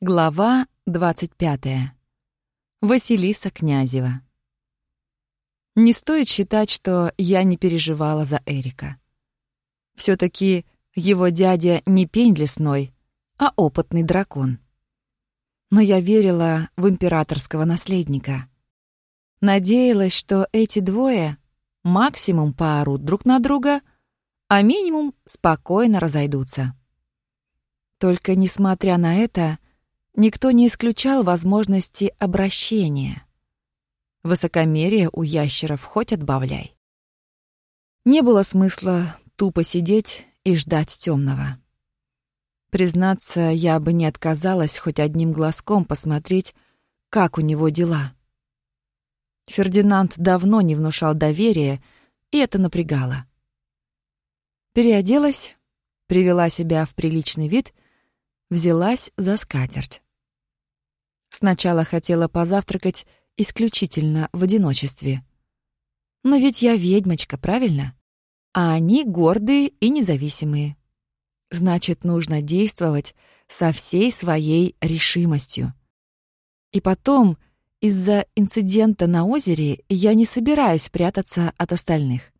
Глава 25. Василиса Князева. Не стоит считать, что я не переживала за Эрика. все таки его дядя не пень лесной, а опытный дракон. Но я верила в императорского наследника. Надеялась, что эти двое максимум поорут друг на друга, а минимум спокойно разойдутся. Только несмотря на это, Никто не исключал возможности обращения. Высокомерие у ящеров хоть отбавляй. Не было смысла тупо сидеть и ждать темного. Признаться, я бы не отказалась хоть одним глазком посмотреть, как у него дела. Фердинанд давно не внушал доверия, и это напрягало. Переоделась, привела себя в приличный вид, взялась за скатерть. Сначала хотела позавтракать исключительно в одиночестве. Но ведь я ведьмочка, правильно? А они гордые и независимые. Значит, нужно действовать со всей своей решимостью. И потом, из-за инцидента на озере я не собираюсь прятаться от остальных.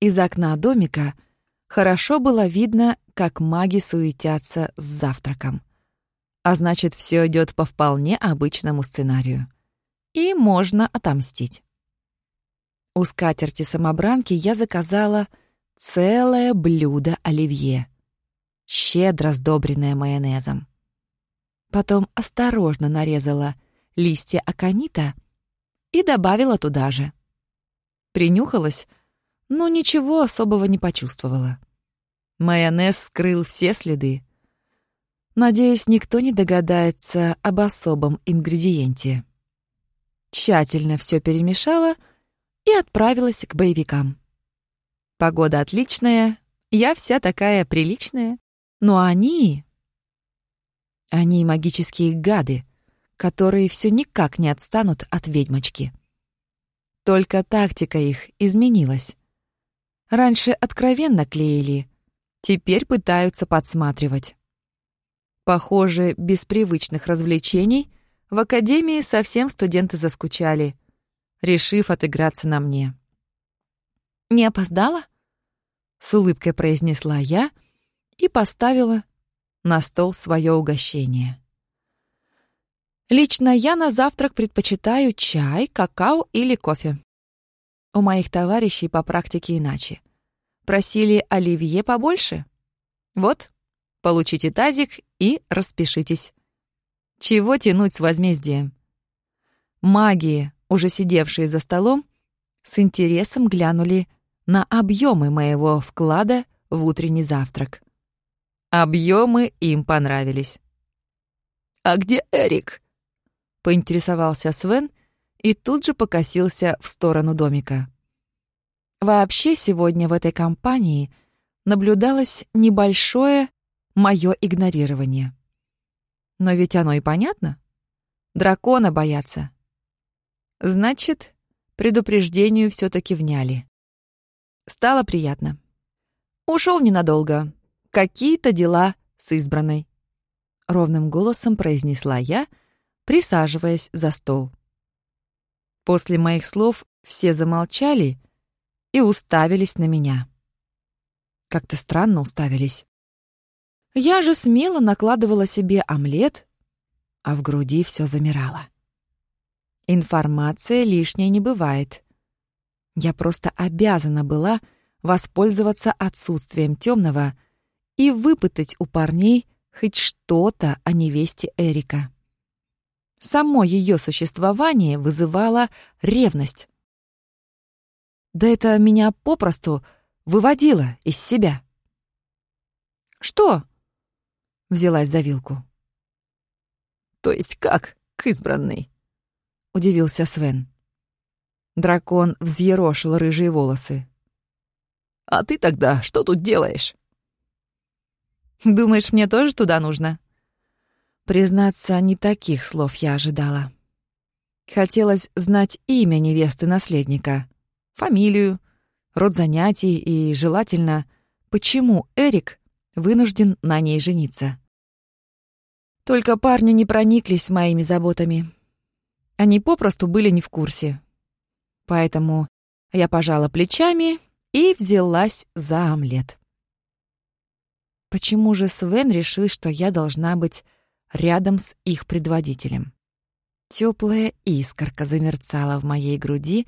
Из окна домика хорошо было видно, как маги суетятся с завтраком. А значит, все идет по вполне обычному сценарию. И можно отомстить. У скатерти-самобранки я заказала целое блюдо оливье, щедро сдобренное майонезом. Потом осторожно нарезала листья аконита и добавила туда же. Принюхалась, но ничего особого не почувствовала. Майонез скрыл все следы, Надеюсь, никто не догадается об особом ингредиенте. Тщательно все перемешала и отправилась к боевикам. Погода отличная, я вся такая приличная. Но они... Они магические гады, которые все никак не отстанут от ведьмочки. Только тактика их изменилась. Раньше откровенно клеили, теперь пытаются подсматривать. Похоже, без привычных развлечений в академии совсем студенты заскучали, решив отыграться на мне. «Не опоздала?» — с улыбкой произнесла я и поставила на стол свое угощение. Лично я на завтрак предпочитаю чай, какао или кофе. У моих товарищей по практике иначе. Просили оливье побольше. Вот, Получите тазик и распишитесь. Чего тянуть с возмездием? Маги, уже сидевшие за столом, с интересом глянули на объемы моего вклада в утренний завтрак. Объемы им понравились. «А где Эрик?» — поинтересовался Свен и тут же покосился в сторону домика. Вообще сегодня в этой компании наблюдалось небольшое мое игнорирование. Но ведь оно и понятно. Дракона боятся. Значит, предупреждению все таки вняли. Стало приятно. Ушел ненадолго. Какие-то дела с избранной. Ровным голосом произнесла я, присаживаясь за стол. После моих слов все замолчали и уставились на меня. Как-то странно уставились. Я же смело накладывала себе омлет, а в груди все замирало. Информация лишней не бывает. Я просто обязана была воспользоваться отсутствием темного и выпытать у парней хоть что-то о невесте Эрика. Само ее существование вызывало ревность. Да это меня попросту выводило из себя. «Что?» Взялась за вилку. «То есть как к избранной?» — удивился Свен. Дракон взъерошил рыжие волосы. «А ты тогда что тут делаешь?» «Думаешь, мне тоже туда нужно?» Признаться, не таких слов я ожидала. Хотелось знать имя невесты-наследника, фамилию, род занятий и, желательно, почему Эрик вынужден на ней жениться. Только парни не прониклись моими заботами. Они попросту были не в курсе. Поэтому я пожала плечами и взялась за омлет. Почему же Свен решил, что я должна быть рядом с их предводителем? Теплая искорка замерцала в моей груди,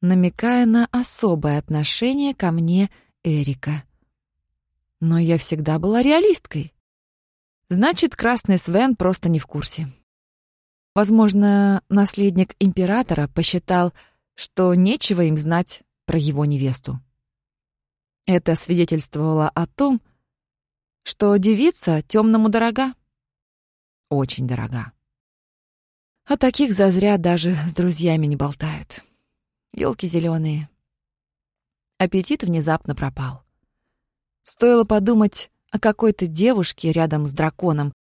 намекая на особое отношение ко мне Эрика. Но я всегда была реалисткой. Значит, красный Свен просто не в курсе. Возможно, наследник императора посчитал, что нечего им знать про его невесту. Это свидетельствовало о том, что девица темному дорога. Очень дорога. А таких зазря даже с друзьями не болтают. Ёлки зеленые. Аппетит внезапно пропал. Стоило подумать о какой-то девушке рядом с драконом,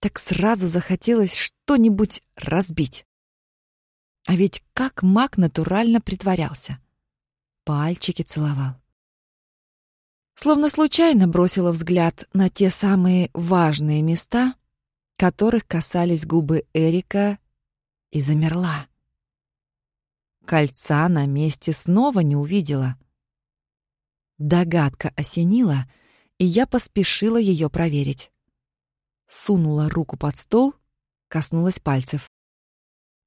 так сразу захотелось что-нибудь разбить. А ведь как маг натурально притворялся. Пальчики целовал. Словно случайно бросила взгляд на те самые важные места, которых касались губы Эрика и замерла. Кольца на месте снова не увидела. Догадка осенила, и я поспешила ее проверить. Сунула руку под стол, коснулась пальцев.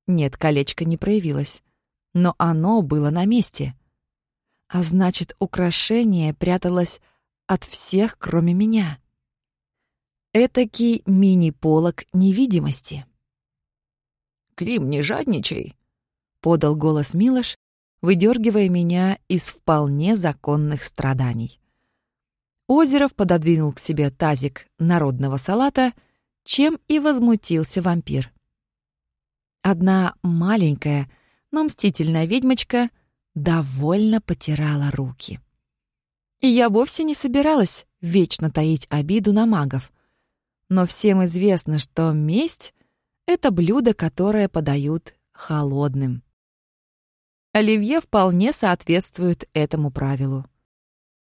Нет, колечко не проявилось, но оно было на месте. А значит, украшение пряталось от всех, кроме меня. Этакий мини-полог невидимости. Клим, не жадничай!» — подал голос Милош, выдергивая меня из вполне законных страданий. Озеров пододвинул к себе тазик народного салата, чем и возмутился вампир. Одна маленькая, но мстительная ведьмочка довольно потирала руки. И я вовсе не собиралась вечно таить обиду на магов. Но всем известно, что месть это блюдо, которое подают холодным. Оливье вполне соответствует этому правилу.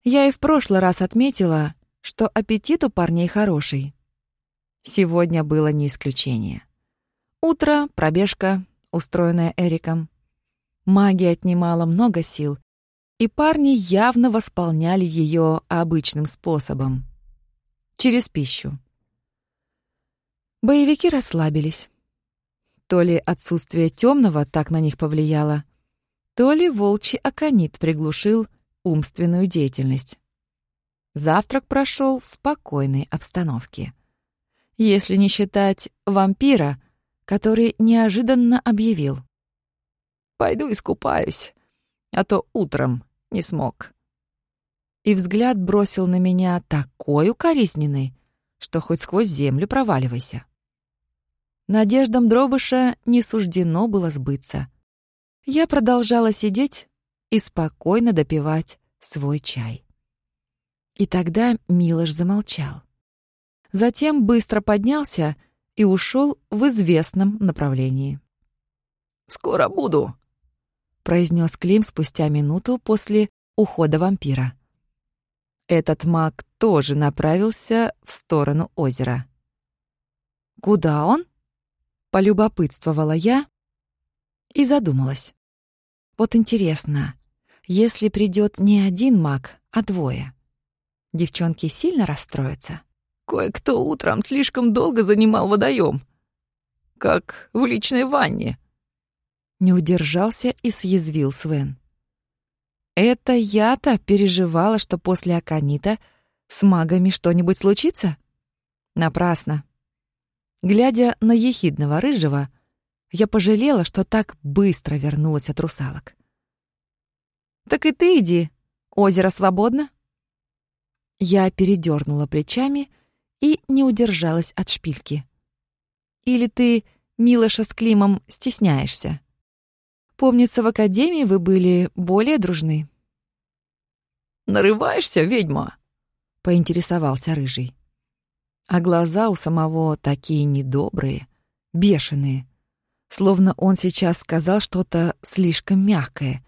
Я и в прошлый раз отметила, что аппетит у парней хороший. Сегодня было не исключение. Утро, пробежка, устроенная Эриком. Магия отнимала много сил, и парни явно восполняли ее обычным способом — через пищу. Боевики расслабились. То ли отсутствие темного так на них повлияло, то ли волчий аконит приглушил умственную деятельность. Завтрак прошел в спокойной обстановке. Если не считать вампира, который неожиданно объявил. «Пойду искупаюсь, а то утром не смог». И взгляд бросил на меня такой укоризненный, что хоть сквозь землю проваливайся. Надеждам Дробыша не суждено было сбыться. Я продолжала сидеть и спокойно допивать свой чай. И тогда Милош замолчал. Затем быстро поднялся и ушел в известном направлении. «Скоро буду», — произнес Клим спустя минуту после ухода вампира. Этот маг тоже направился в сторону озера. «Куда он?» Полюбопытствовала я и задумалась. Вот интересно, если придет не один маг, а двое, девчонки сильно расстроятся? Кое-кто утром слишком долго занимал водоем, как в личной ванне. Не удержался и съязвил Свен. Это я-то переживала, что после Аканита с магами что-нибудь случится? Напрасно. Глядя на ехидного рыжего, я пожалела, что так быстро вернулась от русалок. «Так и ты иди, озеро свободно?» Я передернула плечами и не удержалась от шпильки. «Или ты, Милоша с Климом, стесняешься? Помнится, в академии вы были более дружны». «Нарываешься, ведьма?» — поинтересовался рыжий. А глаза у самого такие недобрые, бешеные. Словно он сейчас сказал что-то слишком мягкое.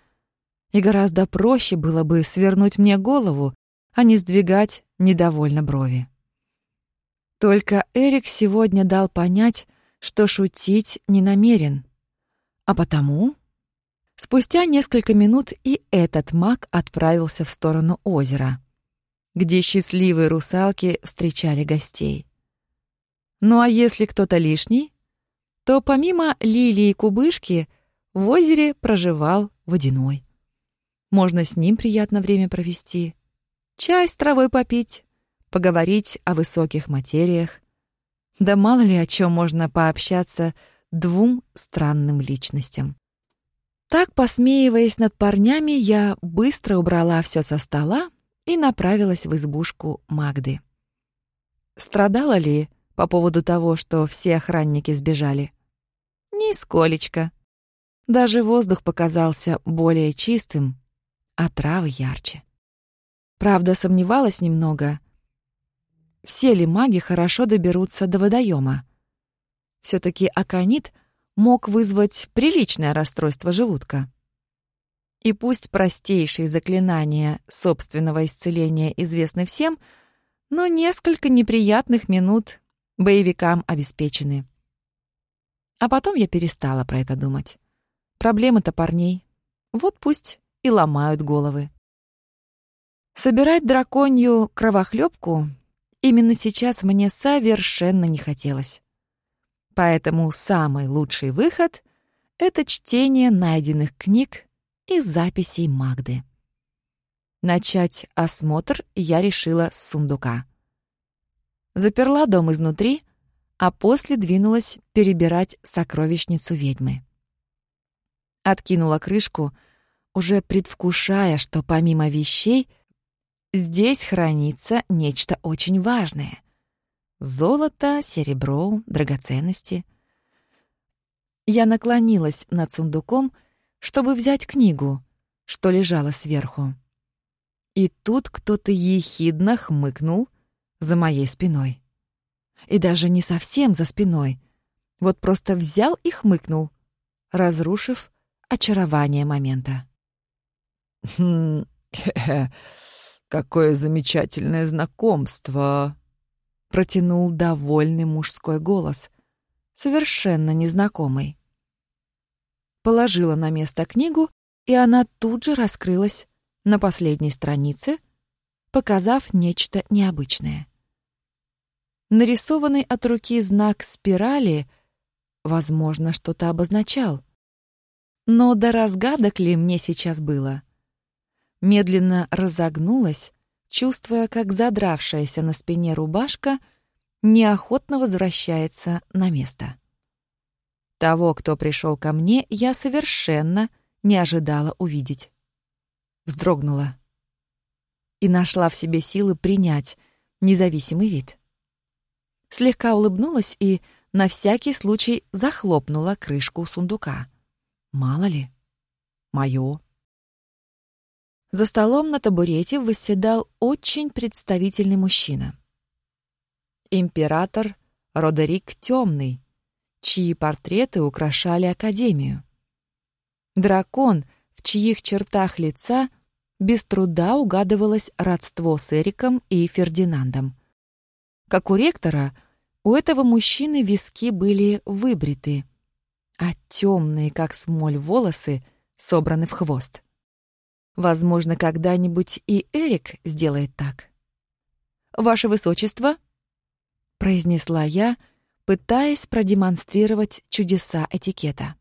И гораздо проще было бы свернуть мне голову, а не сдвигать недовольно брови. Только Эрик сегодня дал понять, что шутить не намерен. А потому... Спустя несколько минут и этот маг отправился в сторону озера, где счастливые русалки встречали гостей. Ну а если кто-то лишний, то помимо лилии и кубышки в озере проживал водяной. Можно с ним приятно время провести, чай с травой попить, поговорить о высоких материях. Да мало ли о чем можно пообщаться двум странным личностям. Так, посмеиваясь над парнями, я быстро убрала все со стола и направилась в избушку Магды. Страдала ли по поводу того, что все охранники сбежали? Нисколечко. Даже воздух показался более чистым, а травы ярче. Правда, сомневалась немного, все ли маги хорошо доберутся до водоема. все таки аконит мог вызвать приличное расстройство желудка. И пусть простейшие заклинания собственного исцеления известны всем, но несколько неприятных минут боевикам обеспечены. А потом я перестала про это думать. Проблемы-то парней. Вот пусть и ломают головы. Собирать драконью кровохлебку именно сейчас мне совершенно не хотелось. Поэтому самый лучший выход — это чтение найденных книг и записей Магды. Начать осмотр я решила с сундука. Заперла дом изнутри, а после двинулась перебирать сокровищницу ведьмы. Откинула крышку, уже предвкушая, что помимо вещей здесь хранится нечто очень важное. Золото, серебро, драгоценности. Я наклонилась над сундуком, чтобы взять книгу, что лежала сверху. И тут кто-то ехидно хмыкнул за моей спиной. И даже не совсем за спиной. Вот просто взял и хмыкнул, разрушив очарование момента. «Хм, какое замечательное знакомство!» протянул довольный мужской голос, совершенно незнакомый. Положила на место книгу, и она тут же раскрылась на последней странице, показав нечто необычное. Нарисованный от руки знак спирали, возможно, что-то обозначал. Но до разгадок ли мне сейчас было? Медленно разогнулась, чувствуя, как задравшаяся на спине рубашка неохотно возвращается на место. Того, кто пришел ко мне, я совершенно не ожидала увидеть. Вздрогнула и нашла в себе силы принять независимый вид. Слегка улыбнулась и на всякий случай захлопнула крышку сундука. Мало ли, моё. За столом на табурете восседал очень представительный мужчина. Император Родерик Темный, чьи портреты украшали Академию. Дракон, в чьих чертах лица без труда угадывалось родство с Эриком и Фердинандом. Как у ректора, у этого мужчины виски были выбриты, а темные, как смоль, волосы собраны в хвост. Возможно, когда-нибудь и Эрик сделает так. «Ваше Высочество», — произнесла я, пытаясь продемонстрировать чудеса этикета.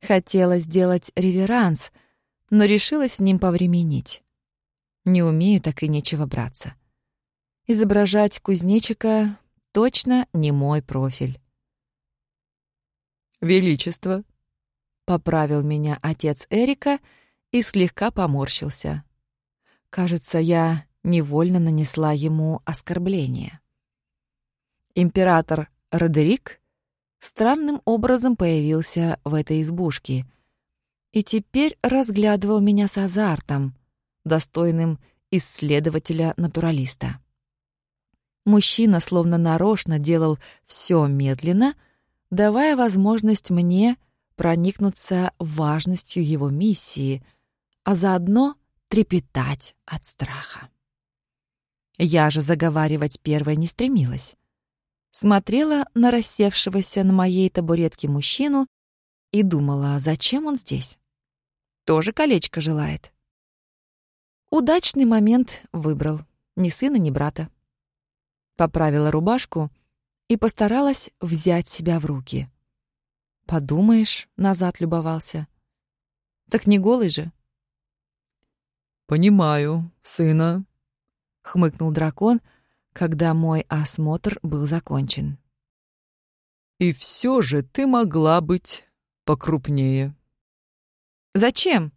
Хотела сделать реверанс, но решила с ним повременить. Не умею, так и нечего браться. Изображать кузнечика точно не мой профиль. «Величество», — поправил меня отец Эрика — и слегка поморщился. Кажется, я невольно нанесла ему оскорбление. Император Родерик странным образом появился в этой избушке и теперь разглядывал меня с азартом, достойным исследователя-натуралиста. Мужчина словно нарочно делал все медленно, давая возможность мне проникнуться важностью его миссии — а заодно трепетать от страха. Я же заговаривать первой не стремилась. смотрела на рассевшегося на моей табуретке мужчину и думала, зачем он здесь. Тоже колечко желает. Удачный момент выбрал. Ни сына, ни брата. Поправила рубашку и постаралась взять себя в руки. Подумаешь, назад любовался. Так не голый же. «Понимаю, сына», — хмыкнул дракон, когда мой осмотр был закончен. «И все же ты могла быть покрупнее». «Зачем?»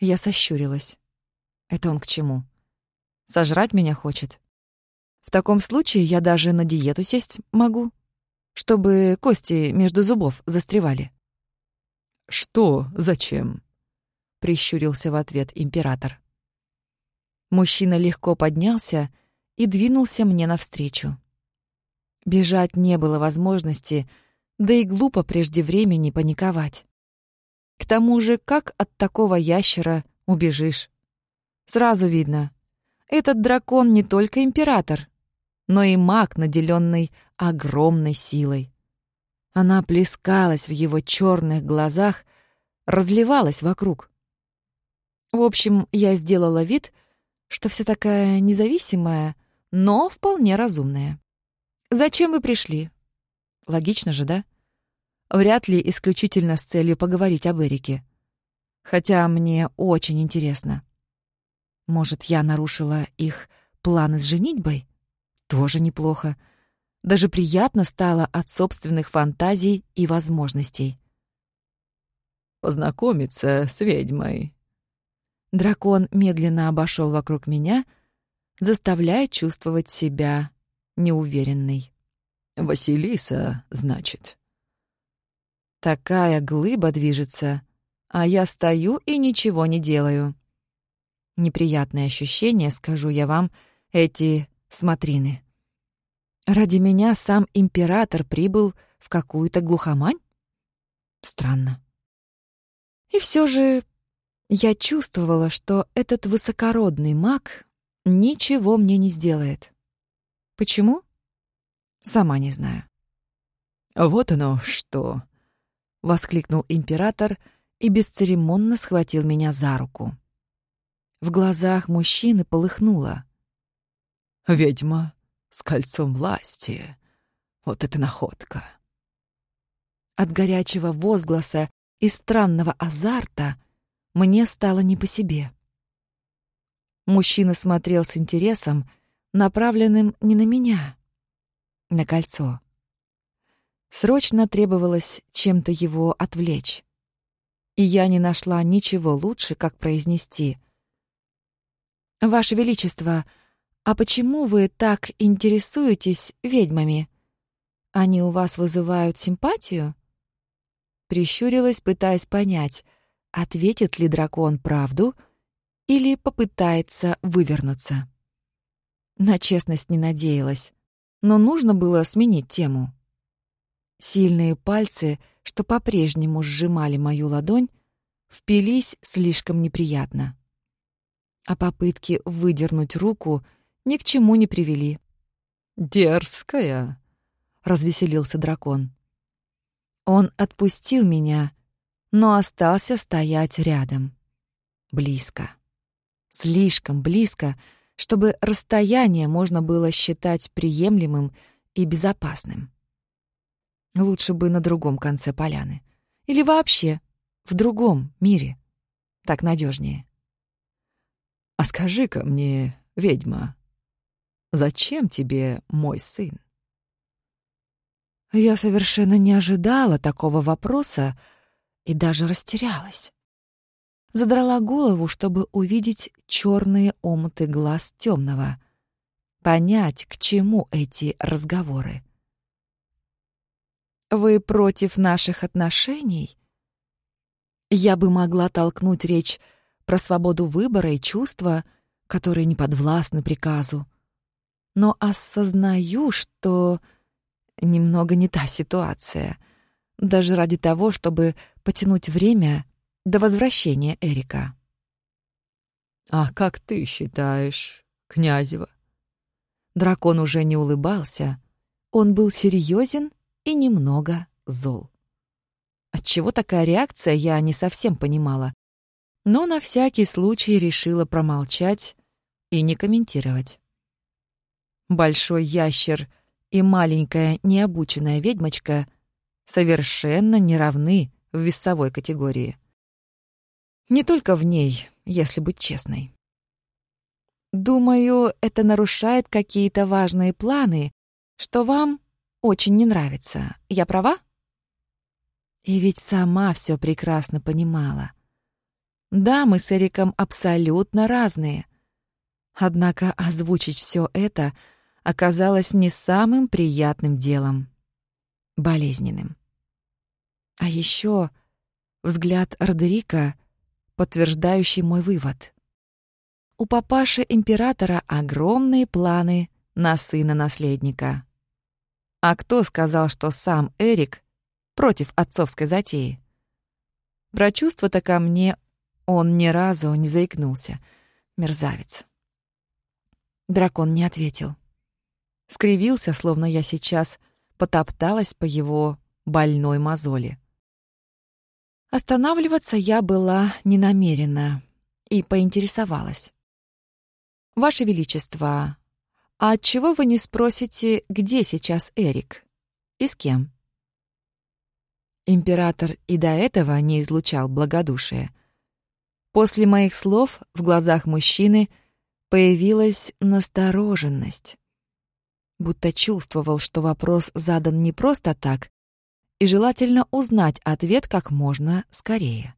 Я сощурилась. «Это он к чему? Сожрать меня хочет? В таком случае я даже на диету сесть могу, чтобы кости между зубов застревали». «Что зачем?» — прищурился в ответ император. Мужчина легко поднялся и двинулся мне навстречу. Бежать не было возможности, да и глупо прежде времени паниковать. К тому же, как от такого ящера убежишь? Сразу видно, этот дракон не только император, но и маг, наделенный огромной силой. Она плескалась в его черных глазах, разливалась вокруг. В общем, я сделала вид, что вся такая независимая, но вполне разумная. «Зачем вы пришли?» Логично же, да? Вряд ли исключительно с целью поговорить об Эрике. Хотя мне очень интересно. Может, я нарушила их планы с женитьбой? Тоже неплохо. Даже приятно стало от собственных фантазий и возможностей. «Познакомиться с ведьмой», Дракон медленно обошел вокруг меня, заставляя чувствовать себя неуверенной. «Василиса, значит». Такая глыба движется, а я стою и ничего не делаю. Неприятное ощущение, скажу я вам, эти смотрины. Ради меня сам император прибыл в какую-то глухомань? Странно. И все же я чувствовала, что этот высокородный маг ничего мне не сделает. Почему? Сама не знаю. «Вот оно что!» — воскликнул император и бесцеремонно схватил меня за руку. В глазах мужчины полыхнуло. «Ведьма с кольцом власти. Вот это находка!» От горячего возгласа и странного азарта — мне стало не по себе. Мужчина смотрел с интересом, направленным не на меня, на кольцо. Срочно требовалось чем-то его отвлечь. И я не нашла ничего лучше, как произнести. «Ваше Величество, а почему вы так интересуетесь ведьмами? Они у вас вызывают симпатию?» Прищурилась, пытаясь понять — ответит ли дракон правду или попытается вывернуться. На честность не надеялась, но нужно было сменить тему. Сильные пальцы, что по-прежнему сжимали мою ладонь, впились слишком неприятно. А попытки выдернуть руку ни к чему не привели. «Дерзкая!» — развеселился дракон. Он отпустил меня, но остался стоять рядом. Близко. Слишком близко, чтобы расстояние можно было считать приемлемым и безопасным. Лучше бы на другом конце поляны. Или вообще в другом мире. Так надежнее. «А скажи-ка мне, ведьма, зачем тебе мой сын?» Я совершенно не ожидала такого вопроса, и даже растерялась. Задрала голову, чтобы увидеть черные омуты глаз темного, понять, к чему эти разговоры. «Вы против наших отношений?» Я бы могла толкнуть речь про свободу выбора и чувства, которые не подвластны приказу. Но осознаю, что немного не та ситуация — даже ради того, чтобы потянуть время до возвращения Эрика. «А как ты считаешь, Князева?» Дракон уже не улыбался, он был серьезен и немного зол. Отчего такая реакция, я не совсем понимала, но на всякий случай решила промолчать и не комментировать. Большой ящер и маленькая необученная ведьмочка совершенно не равны в весовой категории. Не только в ней, если быть честной. Думаю, это нарушает какие-то важные планы, что вам очень не нравится. Я права? И ведь сама все прекрасно понимала. Да, мы с Эриком абсолютно разные. Однако озвучить все это оказалось не самым приятным делом. Болезненным. А еще взгляд Родерика, подтверждающий мой вывод. У папаши императора огромные планы на сына-наследника. А кто сказал, что сам Эрик против отцовской затеи? Про чувства-то ко мне он ни разу не заикнулся. Мерзавец. Дракон не ответил. Скривился, словно я сейчас потопталась по его больной мозоли. Останавливаться я была не намерена и поинтересовалась. «Ваше Величество, а отчего вы не спросите, где сейчас Эрик? И с кем?» Император и до этого не излучал благодушия. После моих слов в глазах мужчины появилась настороженность. Будто чувствовал, что вопрос задан не просто так, и желательно узнать ответ как можно скорее.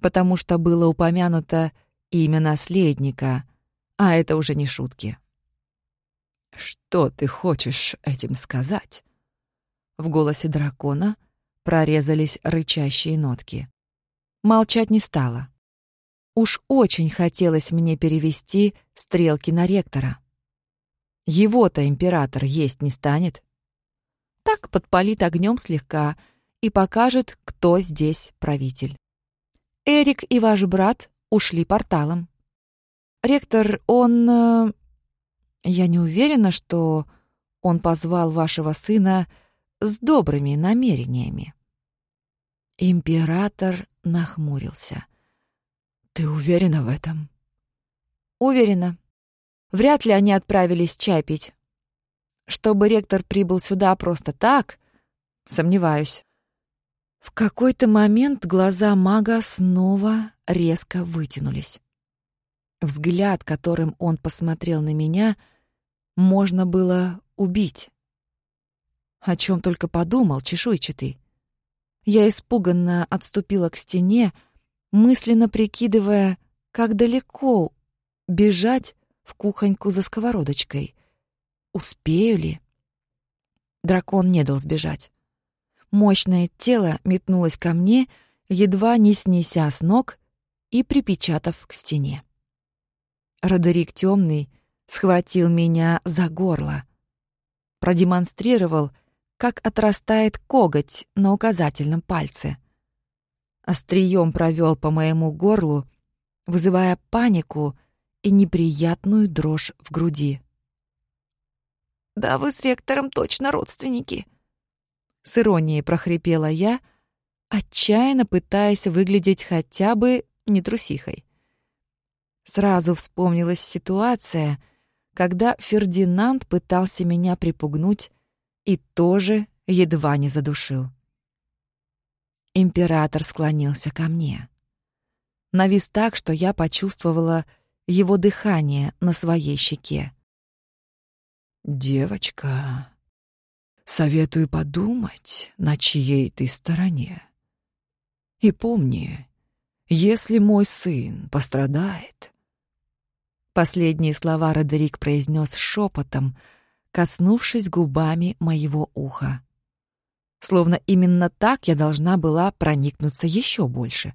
Потому что было упомянуто имя наследника, а это уже не шутки. «Что ты хочешь этим сказать?» В голосе дракона прорезались рычащие нотки. Молчать не стала. Уж очень хотелось мне перевести стрелки на ректора. Его-то император есть не станет так подпалит огнем слегка и покажет, кто здесь правитель. Эрик и ваш брат ушли порталом. Ректор, он... Я не уверена, что он позвал вашего сына с добрыми намерениями. Император нахмурился. «Ты уверена в этом?» «Уверена. Вряд ли они отправились чай пить. Чтобы ректор прибыл сюда просто так, сомневаюсь. В какой-то момент глаза мага снова резко вытянулись. Взгляд, которым он посмотрел на меня, можно было убить. О чем только подумал чешуйчатый. Я испуганно отступила к стене, мысленно прикидывая, как далеко бежать в кухоньку за сковородочкой — Успею ли? Дракон не дал сбежать. Мощное тело метнулось ко мне, едва не снеся с ног и припечатав к стене. Родерик Темный схватил меня за горло. Продемонстрировал, как отрастает коготь на указательном пальце. Острием провел по моему горлу, вызывая панику и неприятную дрожь в груди. Да вы с ректором точно родственники. С иронией прохрипела я, отчаянно пытаясь выглядеть хотя бы не трусихой. Сразу вспомнилась ситуация, когда Фердинанд пытался меня припугнуть и тоже едва не задушил. Император склонился ко мне. Навис так, что я почувствовала его дыхание на своей щеке. «Девочка, советую подумать, на чьей ты стороне. И помни, если мой сын пострадает...» Последние слова Родерик произнес шепотом, коснувшись губами моего уха. Словно именно так я должна была проникнуться еще больше,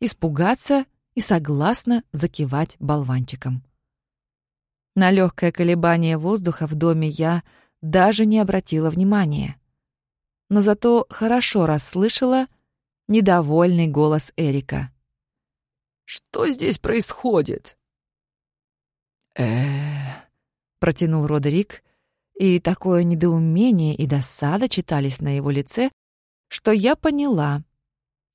испугаться и согласно закивать болванчиком. На легкое колебание воздуха в доме я даже не обратила внимания. Но зато хорошо расслышала недовольный голос Эрика. «Что здесь происходит?» Э протянул Родерик и такое недоумение и досада читались на его лице, что я поняла,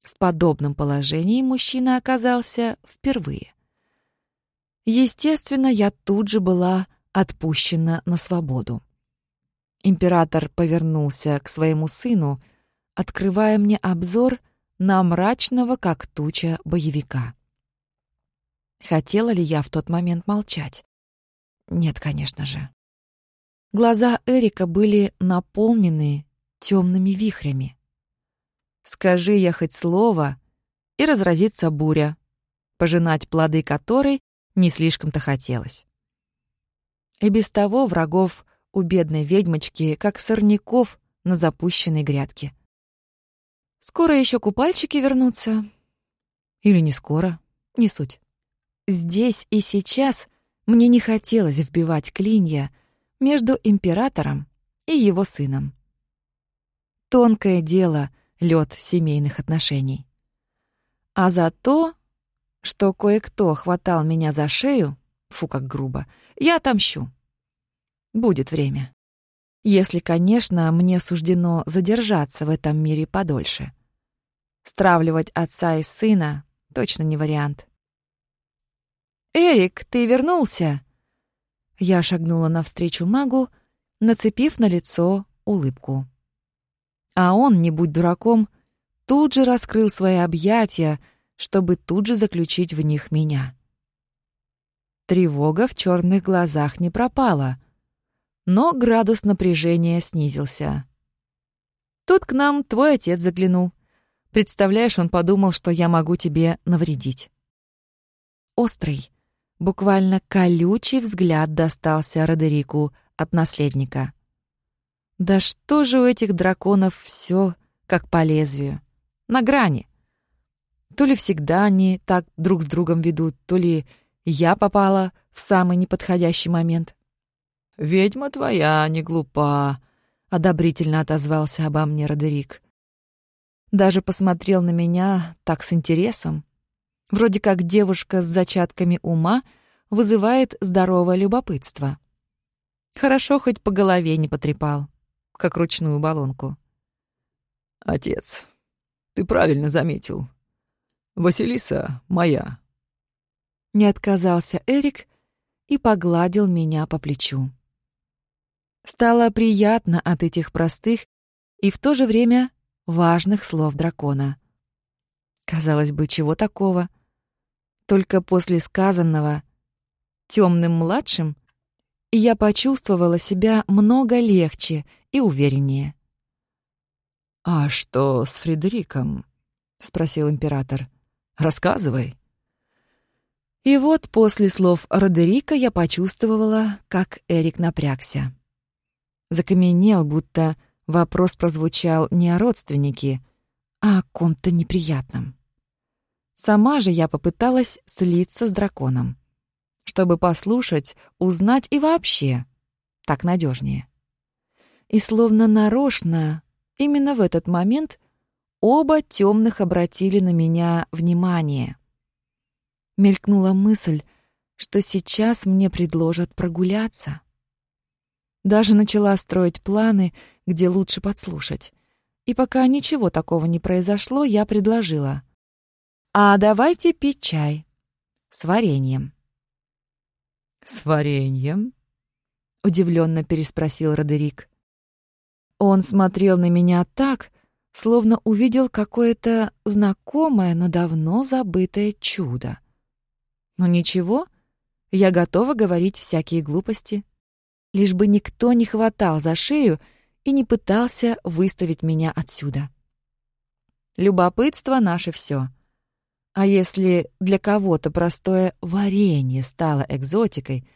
в подобном положении мужчина оказался впервые. Естественно, я тут же была отпущена на свободу. Император повернулся к своему сыну, открывая мне обзор на мрачного, как туча, боевика. Хотела ли я в тот момент молчать? Нет, конечно же. Глаза Эрика были наполнены темными вихрями. Скажи я хоть слово, и разразится буря, пожинать плоды которой не слишком-то хотелось. И без того врагов у бедной ведьмочки, как сорняков на запущенной грядке. Скоро еще купальчики вернутся. Или не скоро, не суть. Здесь и сейчас мне не хотелось вбивать клинья между императором и его сыном. Тонкое дело — лед семейных отношений. А за то, что кое-кто хватал меня за шею, фу, как грубо, я отомщу. Будет время. Если, конечно, мне суждено задержаться в этом мире подольше. Стравливать отца и сына точно не вариант. «Эрик, ты вернулся!» Я шагнула навстречу магу, нацепив на лицо улыбку. А он, не будь дураком, тут же раскрыл свои объятия, чтобы тут же заключить в них меня. Тревога в черных глазах не пропала, но градус напряжения снизился. Тут к нам твой отец заглянул. Представляешь, он подумал, что я могу тебе навредить. Острый, буквально колючий взгляд достался Родерику от наследника. Да что же у этих драконов все как по лезвию? На грани. То ли всегда они так друг с другом ведут, то ли я попала в самый неподходящий момент. «Ведьма твоя не глупа», — одобрительно отозвался обо мне Родерик. Даже посмотрел на меня так с интересом. Вроде как девушка с зачатками ума вызывает здоровое любопытство. Хорошо, хоть по голове не потрепал как ручную баллонку. «Отец, ты правильно заметил. Василиса моя». Не отказался Эрик и погладил меня по плечу. Стало приятно от этих простых и в то же время важных слов дракона. Казалось бы, чего такого? Только после сказанного темным младшим я почувствовала себя много легче и увереннее. «А что с Фредериком?» — спросил император. «Рассказывай». И вот после слов Родерика я почувствовала, как Эрик напрягся. Закаменел, будто вопрос прозвучал не о родственнике, а о ком-то неприятном. Сама же я попыталась слиться с драконом, чтобы послушать, узнать и вообще так надежнее. И словно нарочно, именно в этот момент оба темных обратили на меня внимание. Мелькнула мысль, что сейчас мне предложат прогуляться. Даже начала строить планы, где лучше подслушать. И пока ничего такого не произошло, я предложила. «А давайте пить чай. С вареньем». «С вареньем?» — удивленно переспросил Родерик. Он смотрел на меня так, словно увидел какое-то знакомое, но давно забытое чудо. Но ничего, я готова говорить всякие глупости, лишь бы никто не хватал за шею и не пытался выставить меня отсюда. Любопытство — наше все. А если для кого-то простое варенье стало экзотикой,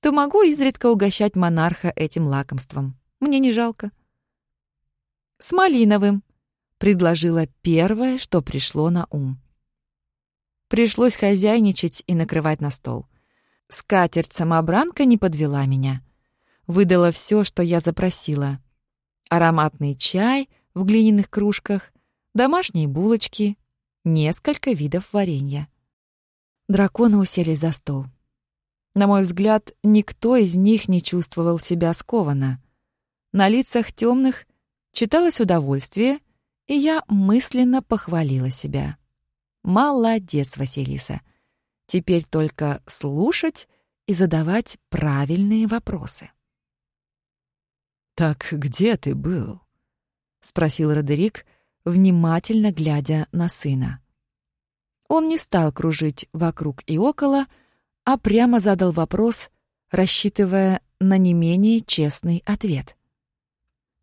то могу изредка угощать монарха этим лакомством. Мне не жалко с малиновым», — предложила первое, что пришло на ум. Пришлось хозяйничать и накрывать на стол. Скатерть-самобранка не подвела меня. Выдала все, что я запросила. Ароматный чай в глиняных кружках, домашние булочки, несколько видов варенья. Драконы уселись за стол. На мой взгляд, никто из них не чувствовал себя скованно. На лицах темных читалось удовольствие, и я мысленно похвалила себя. Молодец, Василиса. Теперь только слушать и задавать правильные вопросы. «Так где ты был?» — спросил Родерик, внимательно глядя на сына. Он не стал кружить вокруг и около, а прямо задал вопрос, рассчитывая на не менее честный ответ.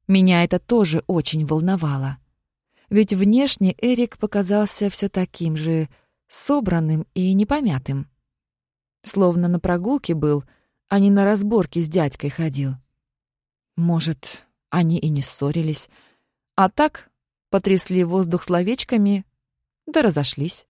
Меня это тоже очень волновало. Ведь внешне Эрик показался все таким же собранным и непомятым. Словно на прогулке был, а не на разборке с дядькой ходил. Может, они и не ссорились, а так потрясли воздух словечками, да разошлись.